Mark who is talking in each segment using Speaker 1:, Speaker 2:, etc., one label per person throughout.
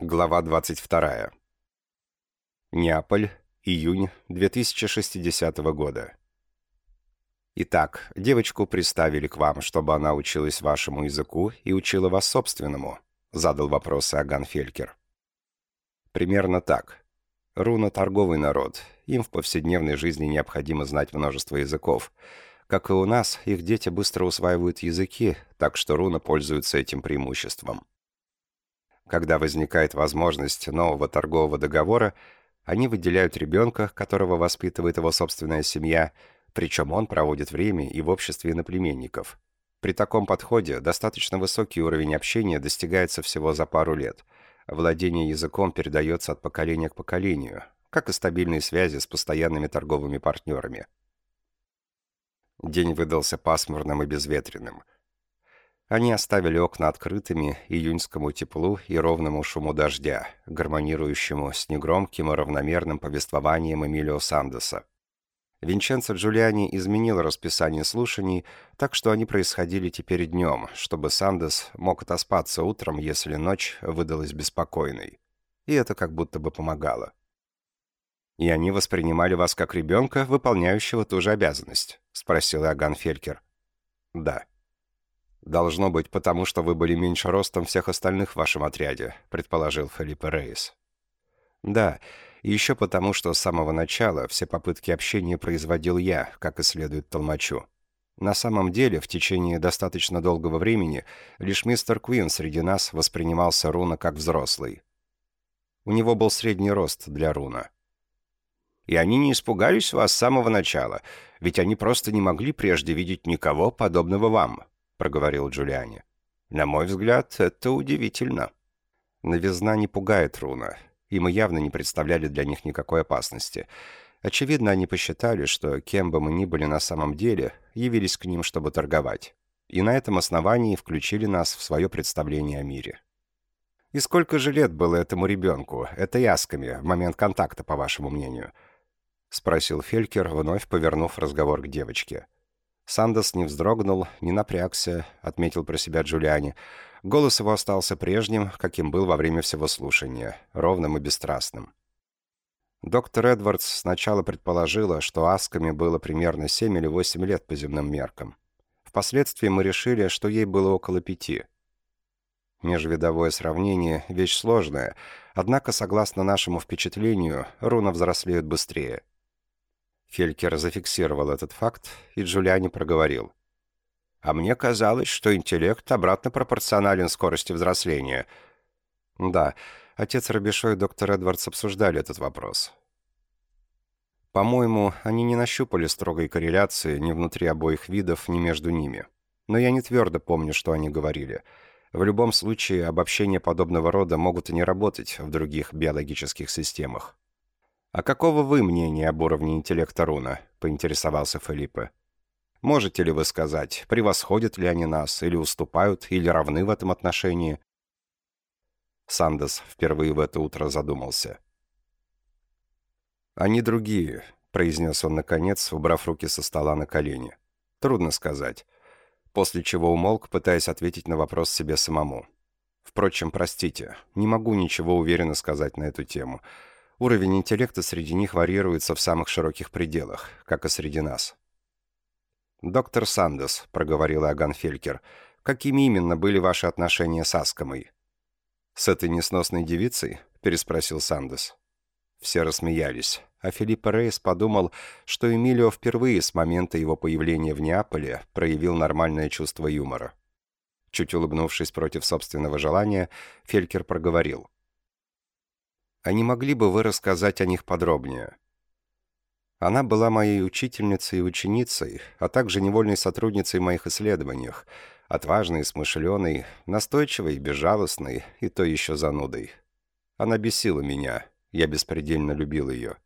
Speaker 1: Глава 22. Неаполь, июнь 2060 года. Итак, девочку приставили к вам, чтобы она училась вашему языку и учила вас собственному, задал вопрос Аган Фелькер. Примерно так. Руна – торговый народ. Им в повседневной жизни необходимо знать множество языков. Как и у нас, их дети быстро усваивают языки, так что руна пользуется этим преимуществом. Когда возникает возможность нового торгового договора, они выделяют ребенка, которого воспитывает его собственная семья, причем он проводит время и в обществе иноплеменников. При таком подходе достаточно высокий уровень общения достигается всего за пару лет. Владение языком передается от поколения к поколению, как и стабильные связи с постоянными торговыми партнерами. День выдался пасмурным и безветренным – они оставили окна открытыми июньскому теплу и ровному шуму дождя, гармонирующему с негромким и равномерным повествованием Эмилио Сандеса. Винченцо Джулиани изменил расписание слушаний, так что они происходили теперь днем, чтобы Сандес мог отоспаться утром, если ночь выдалась беспокойной. И это как будто бы помогало. «И они воспринимали вас как ребенка, выполняющего ту же обязанность?» — спросил Аган Фелькер. «Да». «Должно быть, потому что вы были меньше ростом всех остальных в вашем отряде», — предположил Филиппе Рейс. «Да, и еще потому, что с самого начала все попытки общения производил я, как и следует толмачу. На самом деле, в течение достаточно долгого времени лишь мистер Куин среди нас воспринимался Руна как взрослый. У него был средний рост для Руна. И они не испугались вас с самого начала, ведь они просто не могли прежде видеть никого, подобного вам», проговорил Джулиани. «На мой взгляд, это удивительно». Новизна не пугает Руна, и мы явно не представляли для них никакой опасности. Очевидно, они посчитали, что кем бы мы ни были на самом деле, явились к ним, чтобы торговать. И на этом основании включили нас в свое представление о мире. «И сколько же лет было этому ребенку, этой ясками, в момент контакта, по вашему мнению?» — спросил Фелькер, вновь повернув разговор к девочке. — Сандос не вздрогнул, не напрягся, отметил про себя Джулиани. Голос его остался прежним, каким был во время всего слушания, ровным и бесстрастным. Доктор Эдвардс сначала предположила, что Асками было примерно 7 или 8 лет по земным меркам. Впоследствии мы решили, что ей было около пяти. Межвидовое сравнение – вещь сложная, однако, согласно нашему впечатлению, руна взрослеют быстрее – Фелькер зафиксировал этот факт, и Джулиани проговорил. «А мне казалось, что интеллект обратно пропорционален скорости взросления». «Да, отец Робешо и доктор Эдвардс обсуждали этот вопрос». По-моему, они не нащупали строгой корреляции ни внутри обоих видов, ни между ними. Но я не твердо помню, что они говорили. В любом случае, обобщения подобного рода могут и не работать в других биологических системах. «А какого вы мнения об уровне интеллекта Руна?» — поинтересовался Филиппе. «Можете ли вы сказать, превосходят ли они нас, или уступают, или равны в этом отношении?» Сандес впервые в это утро задумался. «Они другие», — произнес он наконец, убрав руки со стола на колени. «Трудно сказать». После чего умолк, пытаясь ответить на вопрос себе самому. «Впрочем, простите, не могу ничего уверенно сказать на эту тему». Уровень интеллекта среди них варьируется в самых широких пределах, как и среди нас. «Доктор Сандес», — проговорила Аган Фелькер, — «какими именно были ваши отношения с Аскомой?» «С этой несносной девицей?» — переспросил Сандес. Все рассмеялись, а Филипп Рейс подумал, что Эмилио впервые с момента его появления в Неаполе проявил нормальное чувство юмора. Чуть улыбнувшись против собственного желания, Фелькер проговорил. А не могли бы вы рассказать о них подробнее? Она была моей учительницей и ученицей, а также невольной сотрудницей в моих исследованиях, отважной, смышленой, настойчивой, безжалостной и то еще занудой. Она бесила меня, я беспредельно любил ее.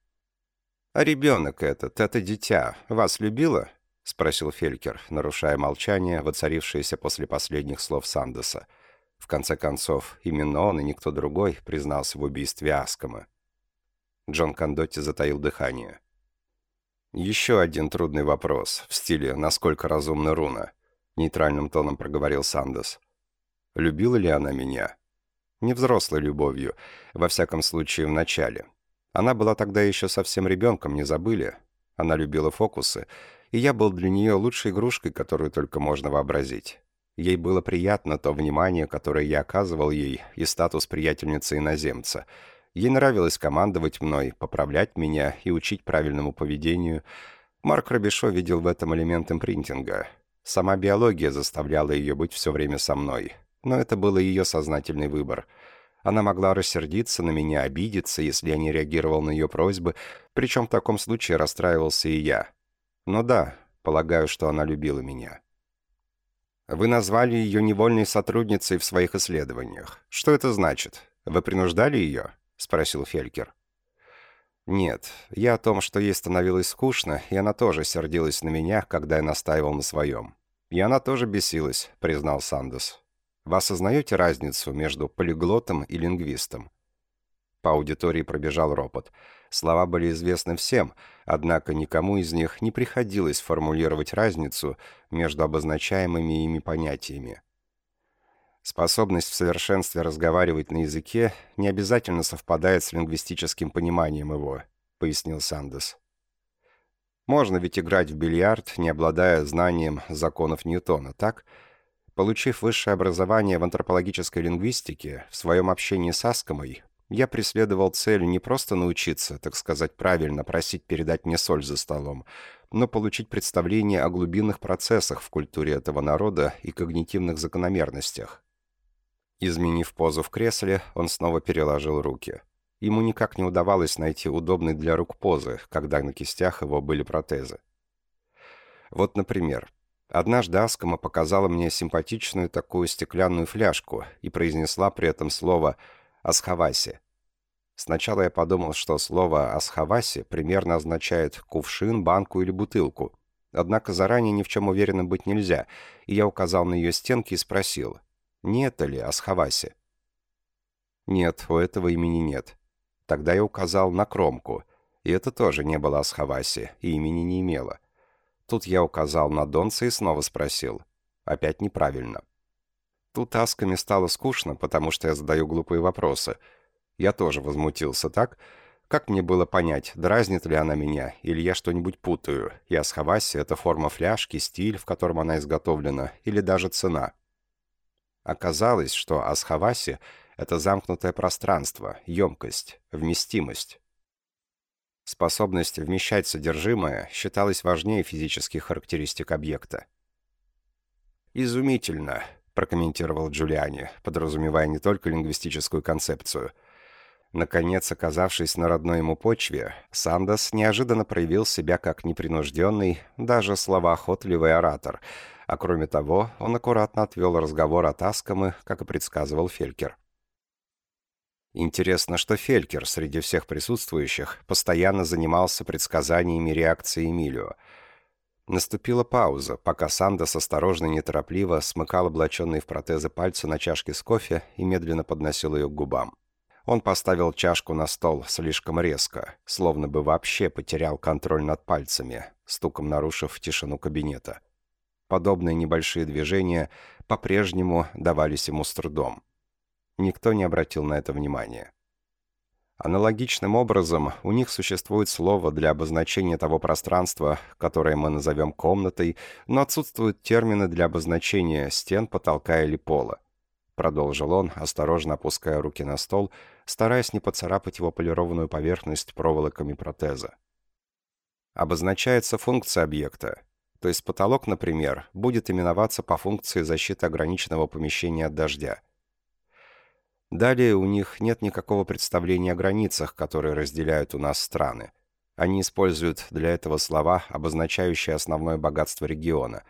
Speaker 1: «А ребенок этот, это дитя, вас любила?» — спросил Фелькер, нарушая молчание, воцарившееся после последних слов Сандеса. — в конце концов, именно он и никто другой признался в убийстве Аскома. Джон Кондотти затаил дыхание. «Еще один трудный вопрос, в стиле «насколько разумна руна», — нейтральным тоном проговорил Сандес. «Любила ли она меня?» Не взрослой любовью, во всяком случае в начале. Она была тогда еще совсем ребенком, не забыли. Она любила фокусы, и я был для нее лучшей игрушкой, которую только можно вообразить. Ей было приятно то внимание, которое я оказывал ей, и статус приятельницы иноземца. Ей нравилось командовать мной, поправлять меня и учить правильному поведению. Марк Робешо видел в этом элемент импринтинга. Сама биология заставляла ее быть все время со мной, но это был ее сознательный выбор. Она могла рассердиться на меня, обидеться, если я не реагировал на ее просьбы, причем в таком случае расстраивался и я. Но да, полагаю, что она любила меня. Вы назвали ее невольной сотрудницей в своих исследованиях. Что это значит? Вы принуждали ее? Спросил Фелькер. Нет, я о том, что ей становилось скучно, и она тоже сердилась на меня, когда я настаивал на своем. И она тоже бесилась, признал Сандос. Вы осознаете разницу между полиглотом и лингвистом?» По аудитории пробежал ропот. Слова были известны всем, однако никому из них не приходилось формулировать разницу между обозначаемыми ими понятиями. Способность в совершенстве разговаривать на языке не обязательно совпадает с лингвистическим пониманием его, пояснил Сандес. Можно ведь играть в бильярд, не обладая знанием законов Ньютона, так? Получив высшее образование в антропологической лингвистике, в своем общении с Аскомой, я преследовал цель не просто научиться, так сказать, правильно просить передать мне соль за столом, но получить представление о глубинных процессах в культуре этого народа и когнитивных закономерностях. Изменив позу в кресле, он снова переложил руки. Ему никак не удавалось найти удобной для рук позы, когда на кистях его были протезы. Вот, например, Однажды Аскома показала мне симпатичную такую стеклянную фляжку и произнесла при этом слово «асхаваси». Сначала я подумал, что слово «асхаваси» примерно означает кувшин, банку или бутылку. Однако заранее ни в чем уверенным быть нельзя, и я указал на ее стенки и спросил, не это ли асхаваси? Нет, у этого имени нет. Тогда я указал на кромку, и это тоже не было асхаваси, и имени не имело. Тут я указал на Донца и снова спросил. Опять неправильно. Тут Асками стало скучно, потому что я задаю глупые вопросы. Я тоже возмутился так. Как мне было понять, дразнит ли она меня, или я что-нибудь путаю, и Асхаваси — это форма фляжки, стиль, в котором она изготовлена, или даже цена. Оказалось, что Асхаваси — это замкнутое пространство, емкость, вместимость. Способность вмещать содержимое считалась важнее физических характеристик объекта. «Изумительно», — прокомментировал Джулиани, подразумевая не только лингвистическую концепцию. Наконец, оказавшись на родной ему почве, Сандос неожиданно проявил себя как непринужденный, даже словоохотливый оратор, а кроме того, он аккуратно отвел разговор от Аскомы, как и предсказывал Фелькер. Интересно, что Фелькер среди всех присутствующих постоянно занимался предсказаниями реакции Эмилио. Наступила пауза, пока Сандос осторожно и неторопливо смыкал облаченные в протезы пальцы на чашке с кофе и медленно подносил ее к губам. Он поставил чашку на стол слишком резко, словно бы вообще потерял контроль над пальцами, стуком нарушив тишину кабинета. Подобные небольшие движения по-прежнему давались ему с трудом. Никто не обратил на это внимания. Аналогичным образом у них существует слово для обозначения того пространства, которое мы назовем комнатой, но отсутствуют термины для обозначения стен, потолка или пола. Продолжил он, осторожно опуская руки на стол, стараясь не поцарапать его полированную поверхность проволоками протеза. Обозначается функция объекта. То есть потолок, например, будет именоваться по функции защиты ограниченного помещения от дождя – Далее у них нет никакого представления о границах, которые разделяют у нас страны. Они используют для этого слова, обозначающие основное богатство региона.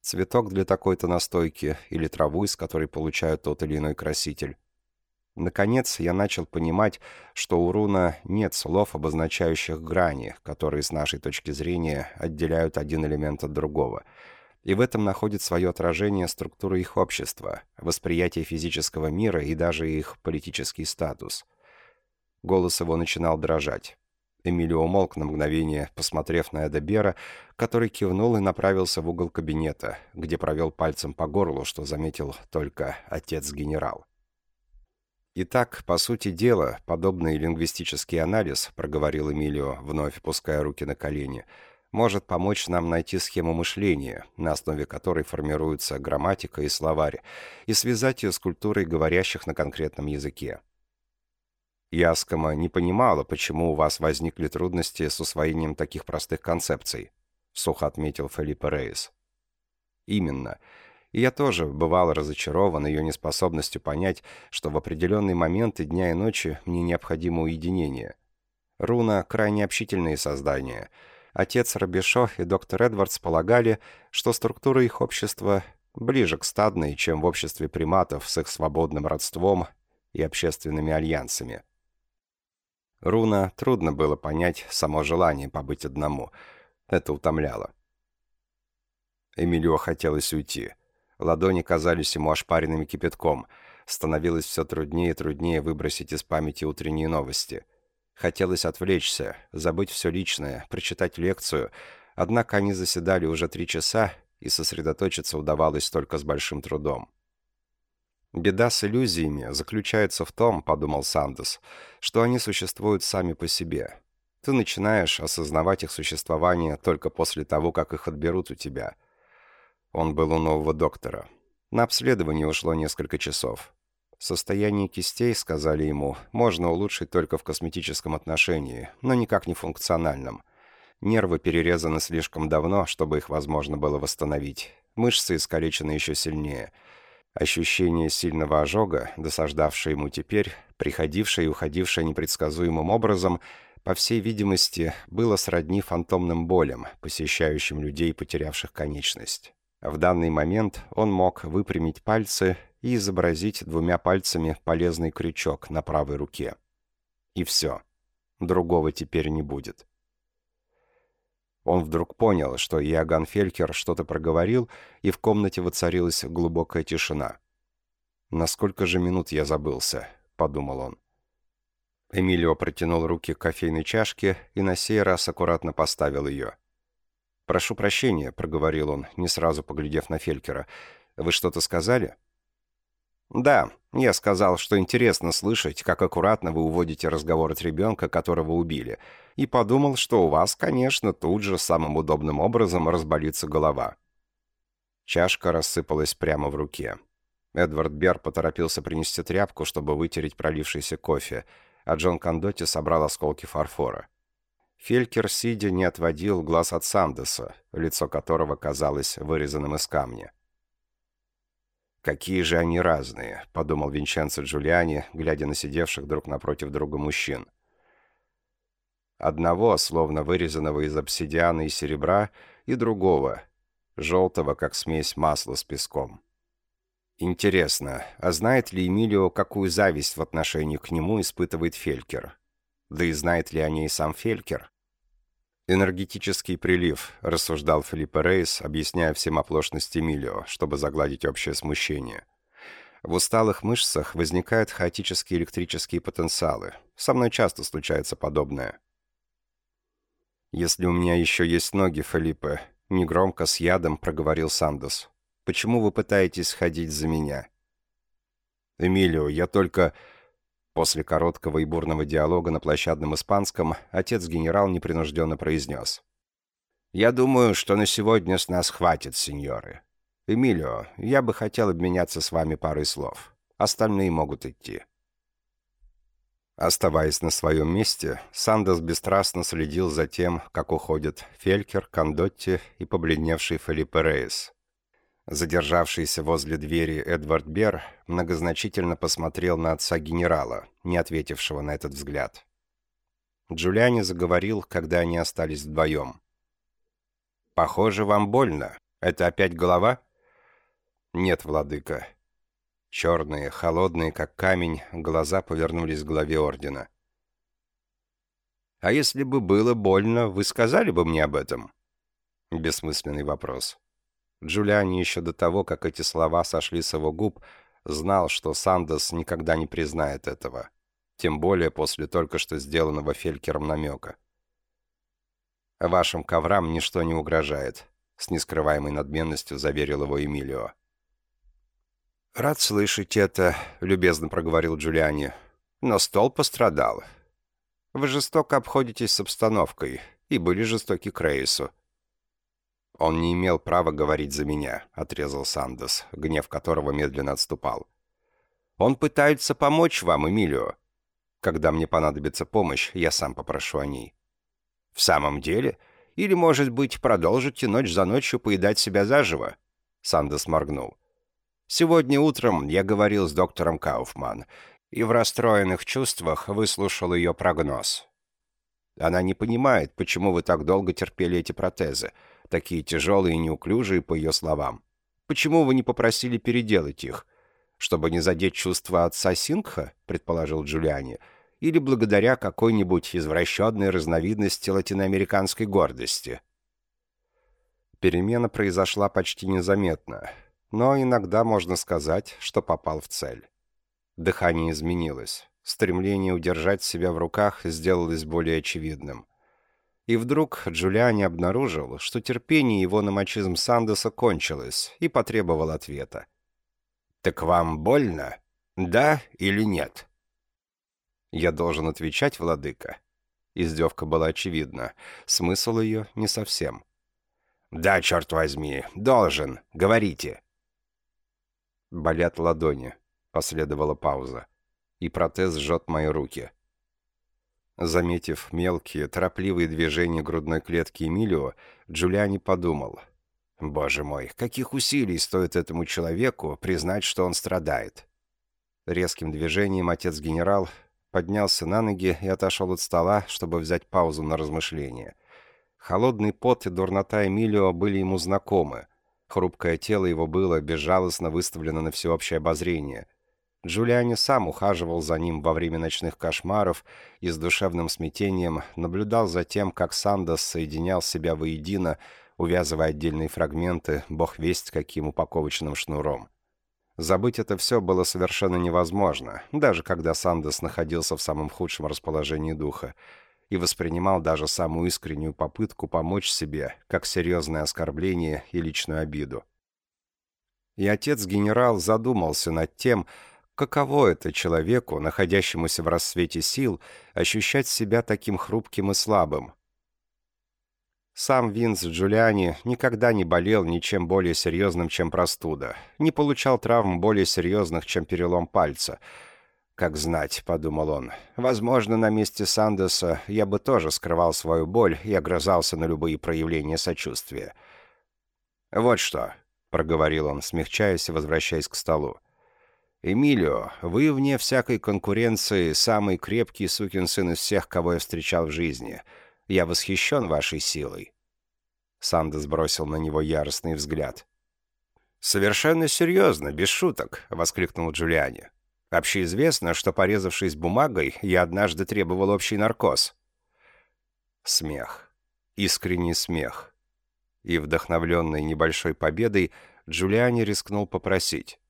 Speaker 1: Цветок для такой-то настойки или траву, из которой получают тот или иной краситель. Наконец, я начал понимать, что у руна нет слов, обозначающих грани, которые с нашей точки зрения отделяют один элемент от другого — и в этом находит свое отражение структура их общества, восприятие физического мира и даже их политический статус. Голос его начинал дрожать. Эмилио умолк на мгновение, посмотрев на Эдебера, который кивнул и направился в угол кабинета, где провел пальцем по горлу, что заметил только отец-генерал. Итак, по сути дела, подобный лингвистический анализ, проговорил Эмилио, вновь опуская руки на колени, может помочь нам найти схему мышления, на основе которой формируется грамматика и словарь, и связать ее с культурой говорящих на конкретном языке. Яскома не понимала, почему у вас возникли трудности с усвоением таких простых концепций, сухо отметил Фелипе Рейс. Именно. И я тоже бывал разочарован ее неспособностью понять, что в определенные моменты дня и ночи мне необходимо уединение. Руна — крайне общительные создания. Отец Робешо и доктор Эдвардс полагали, что структура их общества ближе к стадной, чем в обществе приматов с их свободным родством и общественными альянсами. Руна трудно было понять само желание побыть одному. Это утомляло. Эмилио хотелось уйти. Ладони казались ему ошпаренными кипятком. Становилось все труднее и труднее выбросить из памяти утренние новости. Хотелось отвлечься, забыть все личное, прочитать лекцию. Однако они заседали уже три часа, и сосредоточиться удавалось только с большим трудом. «Беда с иллюзиями заключается в том, — подумал Сандес, — что они существуют сами по себе. Ты начинаешь осознавать их существование только после того, как их отберут у тебя — он был у нового доктора. На обследование ушло несколько часов. Состояние кистей, сказали ему, можно улучшить только в косметическом отношении, но никак не функциональном. Нервы перерезаны слишком давно, чтобы их возможно было восстановить. Мышцы искалечены еще сильнее. Ощущение сильного ожога, досаждавшее ему теперь, приходившее и уходившее непредсказуемым образом, по всей видимости, было сродни фантомным болям, посещающим людей, потерявших конечность. В данный момент он мог выпрямить пальцы и изобразить двумя пальцами полезный крючок на правой руке. И все. Другого теперь не будет. Он вдруг понял, что Иоганн Фелькер что-то проговорил, и в комнате воцарилась глубокая тишина. «На сколько же минут я забылся?» — подумал он. Эмилио протянул руки к кофейной чашке и на сей раз аккуратно поставил ее. «Прошу прощения», — проговорил он, не сразу поглядев на Фелькера. «Вы что-то сказали?» «Да, я сказал, что интересно слышать, как аккуратно вы уводите разговор от ребенка, которого убили, и подумал, что у вас, конечно, тут же самым удобным образом разболится голова». Чашка рассыпалась прямо в руке. Эдвард Бер поторопился принести тряпку, чтобы вытереть пролившийся кофе, а Джон Кондотти собрал осколки фарфора. Фелькер, сидя, не отводил глаз от Сандеса, лицо которого казалось вырезанным из камня. «Какие же они разные», — подумал Винченцо Джулиани, глядя на сидевших друг напротив друга мужчин. Одного, словно вырезанного из обсидиана и серебра, и другого, желтого, как смесь масла с песком. Интересно, а знает ли Эмилио, какую зависть в отношении к нему испытывает Фелькер? Да и знает ли о ней сам Фелькер? «Энергетический прилив», — рассуждал Филиппе Рейс, объясняя всем оплошность Эмилио, чтобы загладить общее смущение. «В усталых мышцах возникают хаотические электрические потенциалы. Со мной часто случается подобное». «Если у меня еще есть ноги, Филиппе», — негромко с ядом проговорил Сандос, — «почему вы пытаетесь ходить за меня?» «Эмилио, я только...» После короткого и бурного диалога на площадном испанском отец-генерал непринужденно произнес. «Я думаю, что на сегодня с нас хватит, сеньоры. Эмилио, я бы хотел обменяться с вами парой слов. Остальные могут идти». Оставаясь на своем месте, Сандос бесстрастно следил за тем, как уходят Фелькер, Кондотти и побледневший Филиппе Рейс. Задержавшийся возле двери Эдвард Бер многозначительно посмотрел на отца генерала, не ответившего на этот взгляд. Джулиани заговорил, когда они остались вдвоем. «Похоже, вам больно. Это опять голова?» «Нет, владыка». Черные, холодные, как камень, глаза повернулись к главе ордена. «А если бы было больно, вы сказали бы мне об этом?» Бессмысленный вопрос. Джулиани еще до того, как эти слова сошли с его губ, знал, что Сандос никогда не признает этого. Тем более после только что сделанного Фелькером намека. «Вашим коврам ничто не угрожает», — с нескрываемой надменностью заверил его Эмилио. «Рад слышать это», — любезно проговорил Джулиани. «Но стол пострадал. Вы жестоко обходитесь с обстановкой и были жестоки к Рейсу». «Он не имел права говорить за меня», — отрезал Сандес, гнев которого медленно отступал. «Он пытается помочь вам, Эмилио. Когда мне понадобится помощь, я сам попрошу о ней». «В самом деле? Или, может быть, продолжите ночь за ночью поедать себя заживо?» Сандес моргнул. Сегодня утром я говорил с доктором Кауфман и в расстроенных чувствах выслушал ее прогноз. Она не понимает, почему вы так долго терпели эти протезы, такие тяжелые и неуклюжие, по ее словам. Почему вы не попросили переделать их? Чтобы не задеть чувства отца Сингха, предположил Джулиани, или благодаря какой-нибудь извращенной разновидности латиноамериканской гордости? Перемена произошла почти незаметно — но иногда можно сказать, что попал в цель. Дыхание изменилось. Стремление удержать себя в руках сделалось более очевидным. И вдруг Джулиани обнаружил, что терпение его на мачизм Сандеса кончилось, и потребовал ответа. «Так вам больно? Да или нет?» «Я должен отвечать, владыка». Издевка была очевидна. Смысл ее не совсем. «Да, черт возьми, должен. Говорите». «Болят ладони», — последовала пауза. «И протез жжет мои руки». Заметив мелкие, торопливые движения грудной клетки Эмилио, Джулиани подумал. «Боже мой, каких усилий стоит этому человеку признать, что он страдает?» Резким движением отец-генерал поднялся на ноги и отошел от стола, чтобы взять паузу на размышление. Холодный пот и дурнота Эмилио были ему знакомы — Хрупкое тело его было безжалостно выставлено на всеобщее обозрение. Джулиани сам ухаживал за ним во время ночных кошмаров и с душевным смятением наблюдал за тем, как Сандос соединял себя воедино, увязывая отдельные фрагменты, бог весть каким упаковочным шнуром. Забыть это все было совершенно невозможно, даже когда Сандос находился в самом худшем расположении духа и воспринимал даже самую искреннюю попытку помочь себе как серьезное оскорбление и личную обиду. И отец-генерал задумался над тем, каково это человеку, находящемуся в рассвете сил, ощущать себя таким хрупким и слабым. Сам Винс Джулиани никогда не болел ничем более серьезным, чем простуда, не получал травм более серьезных, чем перелом пальца — «Как знать», — подумал он, — «возможно, на месте Сандеса я бы тоже скрывал свою боль и огрызался на любые проявления сочувствия». «Вот что», — проговорил он, смягчаясь и возвращаясь к столу. «Эмилио, вы, вне всякой конкуренции, самый крепкий сукин сын из всех, кого я встречал в жизни. Я восхищен вашей силой». Сандес бросил на него яростный взгляд. «Совершенно серьезно, без шуток», — воскликнул Джулиани. Общеизвестно, что, порезавшись бумагой, я однажды требовал общий наркоз. Смех. Искренний смех. И, вдохновленный небольшой победой, Джулиани рискнул попросить.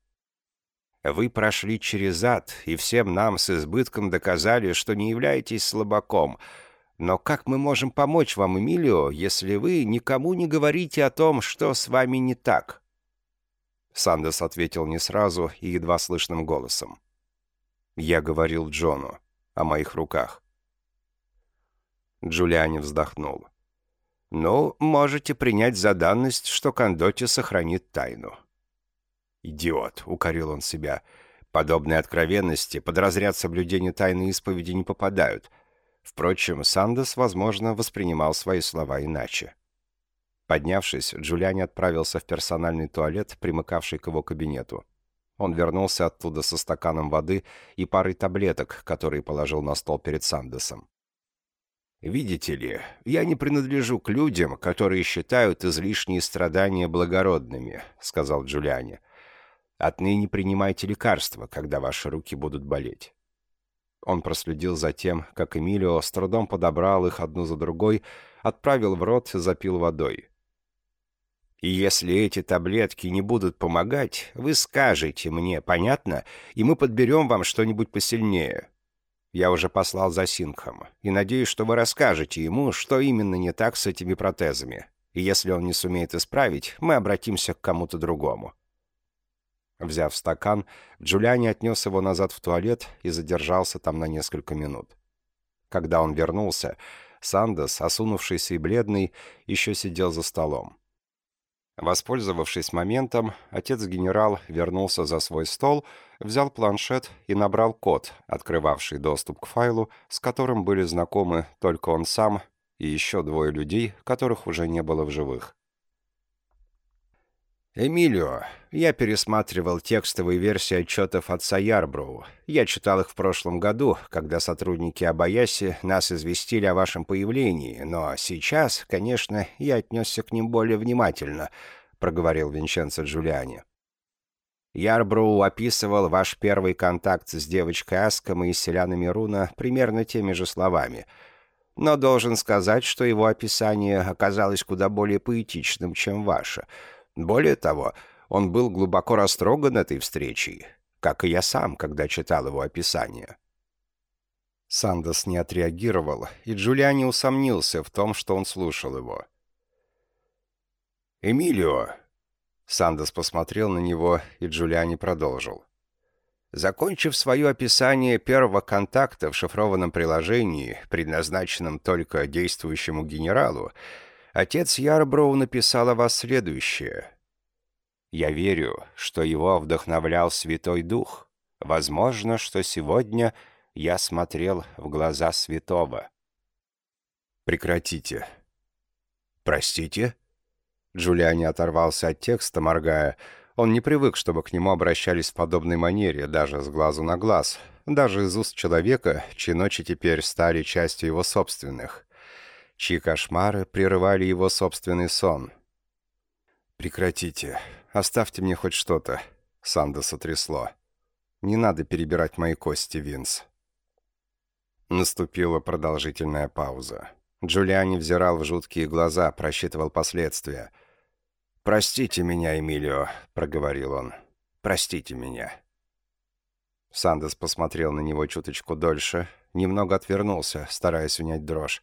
Speaker 1: «Вы прошли через ад, и всем нам с избытком доказали, что не являетесь слабаком. Но как мы можем помочь вам, Эмилио, если вы никому не говорите о том, что с вами не так?» Сандес ответил не сразу и едва слышным голосом. Я говорил Джону о моих руках. Джулиани вздохнул. «Ну, можете принять за данность, что Кондоти сохранит тайну». «Идиот», — укорил он себя. «Подобные откровенности под разряд соблюдения тайной исповеди не попадают». Впрочем, Сандес, возможно, воспринимал свои слова иначе. Поднявшись, Джулиани отправился в персональный туалет, примыкавший к его кабинету. Он вернулся оттуда со стаканом воды и парой таблеток, которые положил на стол перед Сандесом. «Видите ли, я не принадлежу к людям, которые считают излишние страдания благородными», — сказал Джулиани. «Отныне принимайте лекарства, когда ваши руки будут болеть». Он проследил за тем, как Эмилио с трудом подобрал их одну за другой, отправил в рот и запил водой. И если эти таблетки не будут помогать, вы скажете мне, понятно, и мы подберем вам что-нибудь посильнее. Я уже послал за Сингхом, и надеюсь, что вы расскажете ему, что именно не так с этими протезами. И если он не сумеет исправить, мы обратимся к кому-то другому». Взяв стакан, Джулиани отнес его назад в туалет и задержался там на несколько минут. Когда он вернулся, Сандос, осунувшийся и бледный, еще сидел за столом. Воспользовавшись моментом, отец-генерал вернулся за свой стол, взял планшет и набрал код, открывавший доступ к файлу, с которым были знакомы только он сам и еще двое людей, которых уже не было в живых.
Speaker 2: «Эмилио, я пересматривал текстовые версии отчетов отца Ярброу. Я читал их в прошлом году, когда сотрудники Абаяси нас известили о вашем появлении, но сейчас, конечно, я отнесся к ним более внимательно», — проговорил Винченцо Джулиани. Ярброу описывал ваш первый контакт с девочкой Аском и селянами Руна примерно теми же словами. Но должен сказать, что его описание оказалось куда более поэтичным, чем ваше — более того, он был глубоко растроган этой встречей, как и я сам, когда читал его описание.
Speaker 1: Сандос не отреагировал, и Джулиани усомнился в том, что он слушал его.
Speaker 2: «Эмилио!»
Speaker 1: Сандос посмотрел на него, и Джулиани продолжил.
Speaker 2: Закончив свое описание первого контакта в шифрованном приложении, предназначенном только действующему генералу, Отец Ярброу написал о вас следующее. «Я верю, что его вдохновлял Святой Дух. Возможно, что сегодня я смотрел в глаза святого».
Speaker 1: «Прекратите».
Speaker 2: «Простите?»
Speaker 1: Джулиани оторвался от текста, моргая. Он не привык, чтобы к нему обращались в подобной манере, даже с глазу на глаз, даже из уст человека, чьи ночи теперь стали частью его собственных чьи кошмары прерывали его собственный сон. «Прекратите. Оставьте мне хоть что-то», — Сандоса трясло. «Не надо перебирать мои кости, Винс». Наступила продолжительная пауза. Джулиани взирал в жуткие глаза, просчитывал последствия.
Speaker 2: «Простите меня, Эмилио», — проговорил он. «Простите меня».
Speaker 1: Сандос посмотрел на него чуточку дольше, немного отвернулся, стараясь унять дрожь.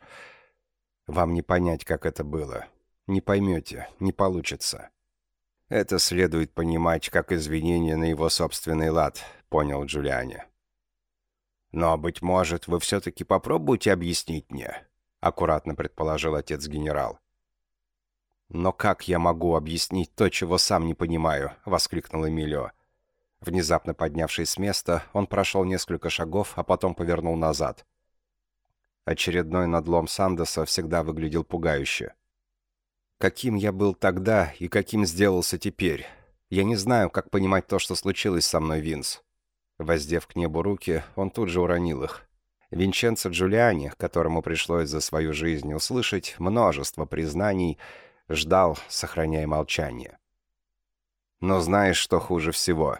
Speaker 1: Вам не понять, как это было. Не поймете, не получится. Это следует понимать как извинение на его собственный лад, понял Джулиани.
Speaker 2: Но, быть может, вы все-таки попробуете объяснить мне?
Speaker 1: Аккуратно предположил отец-генерал. «Но как я могу объяснить то, чего сам не понимаю?» — воскликнул Эмилио. Внезапно поднявшись с места, он прошел несколько шагов, а потом повернул назад. Очередной надлом Сандоса всегда выглядел пугающе. Каким я был тогда и каким сделался теперь? Я не знаю, как понимать то, что случилось со мной, Винс. Воздев к небу руки, он тут же уронил их. Винченцо Джулиани, которому пришлось за свою жизнь услышать множество признаний, ждал, сохраняя молчание. «Но знаешь, что хуже всего?»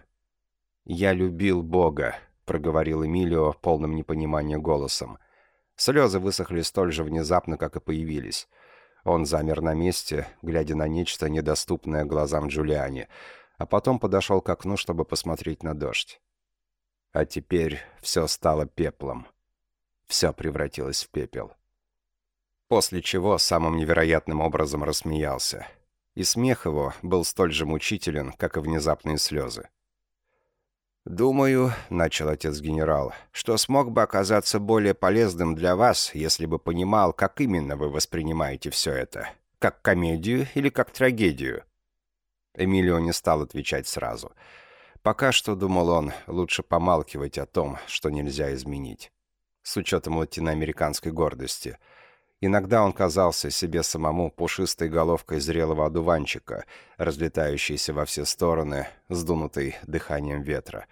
Speaker 1: «Я любил Бога», — проговорил Эмилио полным непонимания голосом. Слезы высохли столь же внезапно, как и появились. Он замер на месте, глядя на нечто, недоступное глазам Джулиани, а потом подошел к окну, чтобы посмотреть на дождь. А теперь все стало пеплом. Все превратилось в пепел. После чего самым невероятным образом рассмеялся. И смех его был столь же мучителен, как и внезапные слезы.
Speaker 2: «Думаю, — начал отец-генерал, — что смог бы оказаться более полезным для вас, если бы понимал, как именно вы воспринимаете все это. Как комедию или как трагедию?»
Speaker 1: Эмилио не стал отвечать сразу. Пока что, думал он, лучше помалкивать о том, что нельзя изменить. С учетом латиноамериканской гордости. Иногда он казался себе самому пушистой головкой зрелого одуванчика, разлетающейся во все стороны, сдунутой дыханием ветра.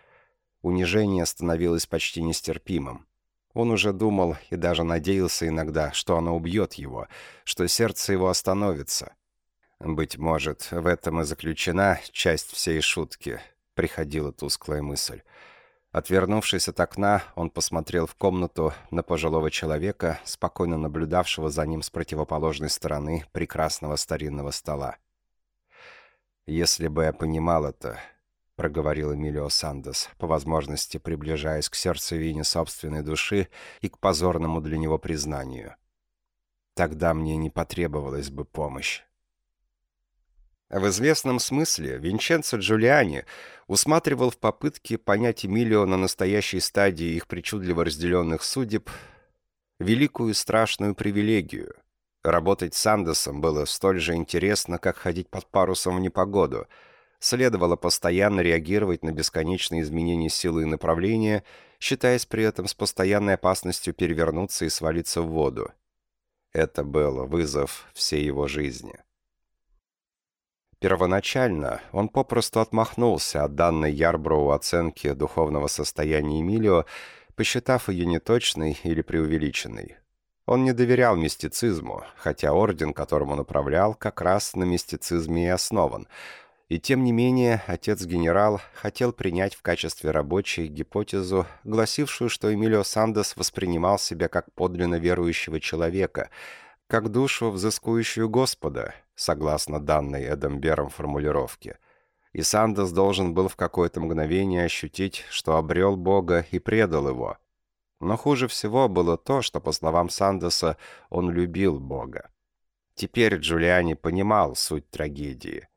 Speaker 1: Унижение становилось почти нестерпимым. Он уже думал и даже надеялся иногда, что оно убьет его, что сердце его остановится. «Быть может, в этом и заключена часть всей шутки», — приходила тусклая мысль. Отвернувшись от окна, он посмотрел в комнату на пожилого человека, спокойно наблюдавшего за ним с противоположной стороны прекрасного старинного стола. «Если бы я понимал это, — проговорил Эмилио Сандос, по возможности приближаясь к сердцевине собственной души и к позорному для него признанию. «Тогда мне не потребовалась бы помощь». В известном смысле Винченцо Джулиани усматривал в попытке понять Эмилио на настоящей стадии их причудливо разделенных судеб великую и страшную привилегию. Работать с Андесом было столь же интересно, как ходить под парусом в непогоду. Следовало постоянно реагировать на бесконечные изменения силы и направления, считаясь при этом с постоянной опасностью перевернуться и свалиться в воду. Это был вызов всей его жизни. Первоначально он попросту отмахнулся от данной Ярброу оценки духовного состояния Эмилио, посчитав ее неточной или преувеличенной. Он не доверял мистицизму, хотя орден, которым он управлял, как раз на мистицизме и основан. И тем не менее, отец-генерал хотел принять в качестве рабочей гипотезу, гласившую, что Эмилио Сандес воспринимал себя как подлинно верующего человека, как душу, взыскующую Господа, согласно данной Эдамбером формулировке. И Сандес должен был в какое-то мгновение ощутить, что обрел Бога и предал его – но хуже всего было то, что, по словам Сандеса, он любил Бога. Теперь Джулиани понимал суть трагедии.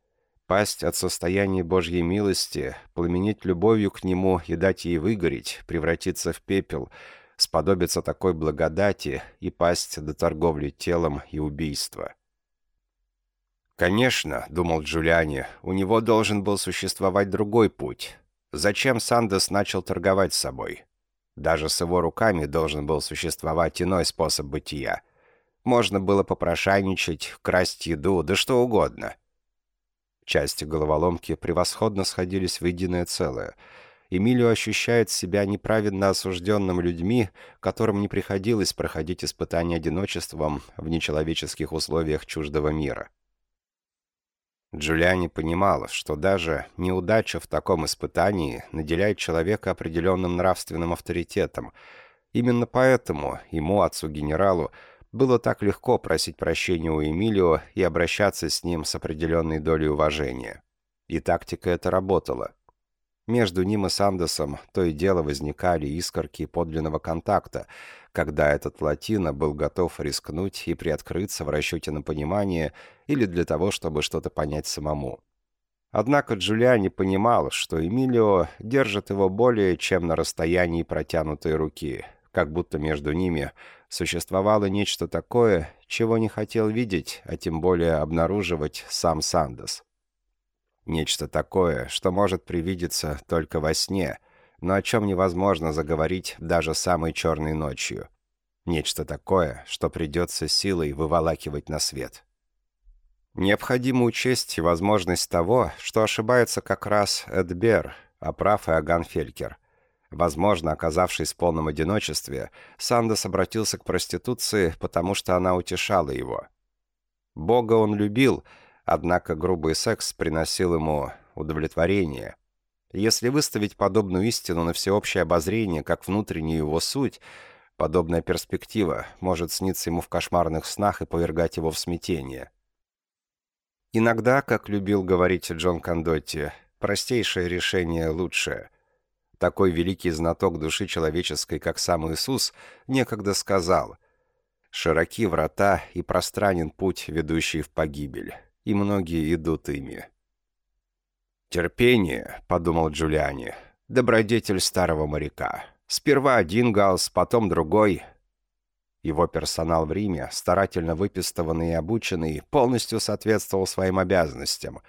Speaker 1: Пасть от состояния Божьей милости, пламенить любовью к Нему и дать ей выгореть, превратиться в пепел, сподобиться такой благодати и пасть до торговли телом и убийства. «Конечно», — думал Джулиани, — «у него должен был существовать другой путь. Зачем Сандес начал торговать собой? Даже с его руками должен был существовать иной способ бытия. Можно было попрошайничать, красть еду, да что угодно. Части головоломки превосходно сходились в единое целое. Эмилио ощущает себя неправедно осужденным людьми, которым не приходилось проходить испытания одиночеством в нечеловеческих условиях чуждого мира. Джулиани понимала, что даже неудача в таком испытании наделяет человека определенным нравственным авторитетом. Именно поэтому ему, отцу-генералу, было так легко просить прощения у Эмилио и обращаться с ним с определенной долей уважения. И тактика эта работала. Между ним и Сандесом то и дело возникали искорки подлинного контакта, когда этот латино был готов рискнуть и приоткрыться в расчете на понимание или для того, чтобы что-то понять самому. Однако Джулиани понимал, что Эмилио держит его более чем на расстоянии протянутой руки, как будто между ними существовало нечто такое, чего не хотел видеть, а тем более обнаруживать сам Сандес. Нечто такое, что может привидеться только во сне, но о чем невозможно заговорить даже самой черной ночью. Нечто такое, что придется силой выволакивать на свет. Необходимо учесть возможность того, что ошибается как раз Эдбер, а прав и Аган Фелькер. Возможно, оказавшись в полном одиночестве, Сандес обратился к проституции, потому что она утешала его. Бога он любил — Однако грубый секс приносил ему удовлетворение. Если выставить подобную истину на всеобщее обозрение, как внутреннюю его суть, подобная перспектива может сниться ему в кошмарных снах и повергать его в смятение. Иногда, как любил говорить Джон Кондотти, простейшее решение лучшее. Такой великий знаток души человеческой, как сам Иисус, некогда сказал «Широки врата и пространен путь, ведущий в погибель» и многие идут ими. «Терпение», — подумал Джулиани, — «добродетель старого моряка. Сперва один галс, потом другой». Его персонал в Риме, старательно выпистованный и обученный, полностью соответствовал своим обязанностям.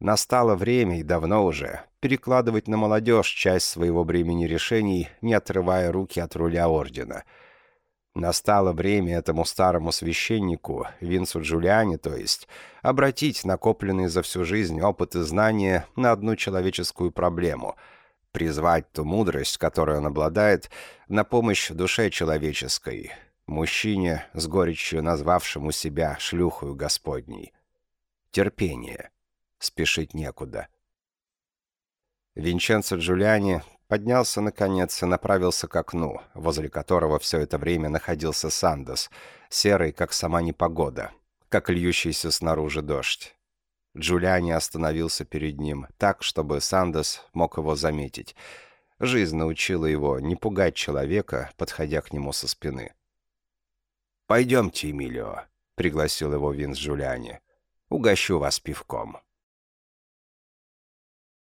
Speaker 1: Настало время, и давно уже, перекладывать на молодежь часть своего бремени решений, не отрывая руки от руля ордена — Настало время этому старому священнику, Винсу Джулиани, то есть, обратить накопленные за всю жизнь опыт и знания на одну человеческую проблему, призвать ту мудрость, которой он обладает, на помощь душе человеческой, мужчине, с горечью назвавшему себя шлюхою Господней. Терпение. Спешить некуда. Винченцо Джулиани поднялся, наконец, и направился к окну, возле которого все это время находился Сандос, серый, как сама непогода, как льющийся снаружи дождь. Джулиани остановился перед ним так, чтобы Сандос мог его заметить. Жизнь научила его не пугать человека, подходя к нему со спины. «Пойдемте, Эмилио», — пригласил его Винс Джулиани. «Угощу вас пивком».